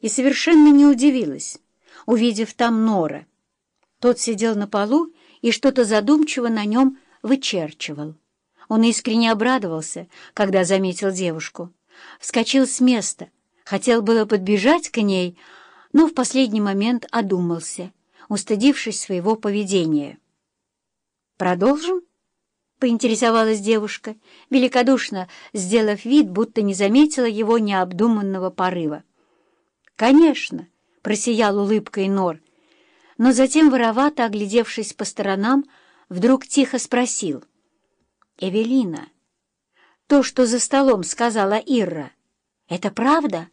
и совершенно не удивилась, увидев там Нора. Тот сидел на полу и что-то задумчиво на нем вычерчивал. Он искренне обрадовался, когда заметил девушку. Вскочил с места, хотел было подбежать к ней, но в последний момент одумался, устыдившись своего поведения. «Продолжим?» — поинтересовалась девушка, великодушно сделав вид, будто не заметила его необдуманного порыва. «Конечно!» — просиял улыбкой Нор, но затем, воровато оглядевшись по сторонам, вдруг тихо спросил. «Эвелина, то, что за столом сказала Ирра, это правда?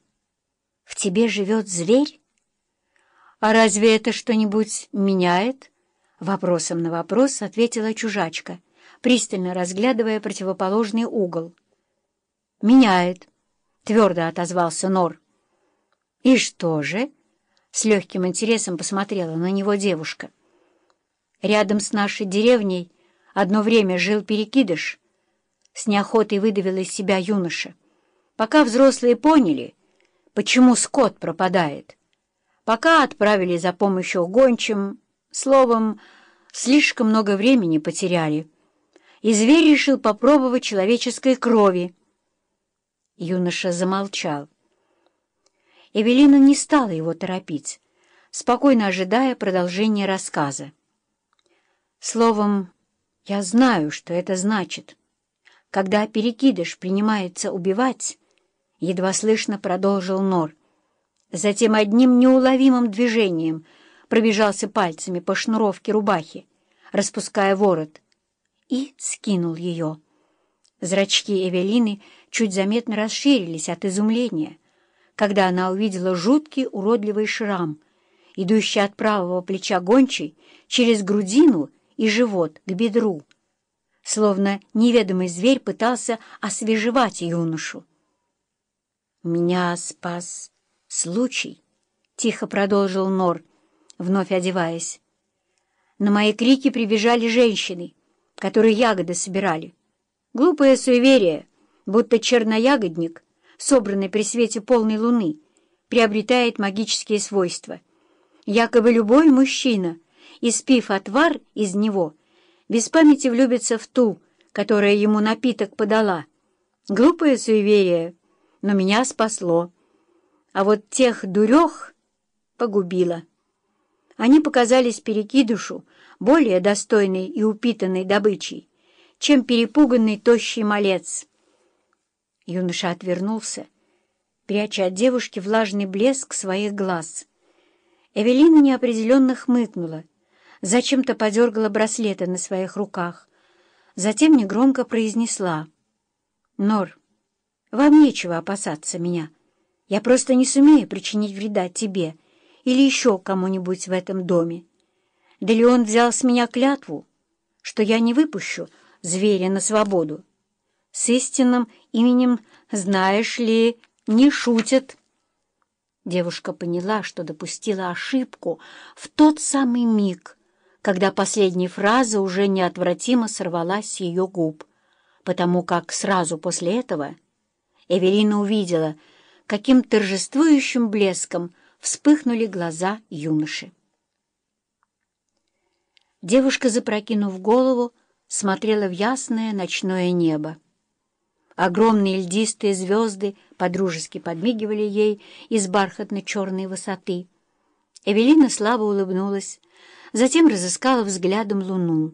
В тебе живет зверь?» «А разве это что-нибудь меняет?» Вопросом на вопрос ответила чужачка, пристально разглядывая противоположный угол. «Меняет», — твердо отозвался Нор. «И что же?» — с легким интересом посмотрела на него девушка. «Рядом с нашей деревней одно время жил перекидыш», — с неохотой выдавил из себя юноша. «Пока взрослые поняли, почему скот пропадает, пока отправили за помощью гончим, словом, слишком много времени потеряли» и зверь решил попробовать человеческой крови. Юноша замолчал. Эвелина не стала его торопить, спокойно ожидая продолжения рассказа. Словом, я знаю, что это значит. Когда перекидыш принимается убивать, едва слышно продолжил Нор. Затем одним неуловимым движением пробежался пальцами по шнуровке рубахи, распуская ворот — и скинул ее. Зрачки Эвелины чуть заметно расширились от изумления, когда она увидела жуткий уродливый шрам, идущий от правого плеча гончей через грудину и живот к бедру, словно неведомый зверь пытался освежевать юношу. «Меня спас случай», — тихо продолжил Нор, вновь одеваясь. На мои крики прибежали женщины — которые ягоды собирали. Глупое суеверие, будто черноягодник, собранный при свете полной луны, приобретает магические свойства. Якобы любой мужчина, испив отвар из него, без памяти влюбится в ту, которая ему напиток подала. Глупое суеверие, но меня спасло. А вот тех дурех погубило. Они показались перекидушу более достойной и упитанной добычей, чем перепуганный тощий малец. Юноша отвернулся, пряча от девушки влажный блеск своих глаз. Эвелина неопределенно хмыкнула, зачем-то подергала браслеты на своих руках, затем негромко произнесла. «Нор, вам нечего опасаться меня. Я просто не сумею причинить вреда тебе» или еще кому-нибудь в этом доме. Да ли он взял с меня клятву, что я не выпущу зверя на свободу. С истинным именем, знаешь ли, не шутят. Девушка поняла, что допустила ошибку в тот самый миг, когда последняя фраза уже неотвратимо сорвалась с ее губ, потому как сразу после этого Эвелина увидела, каким торжествующим блеском вспыхнули глаза юноши. Девушка, запрокинув голову, смотрела в ясное ночное небо. Огромные льдистые звезды подружески подмигивали ей из бархатно-черной высоты. Эвелина слабо улыбнулась, затем разыскала взглядом луну.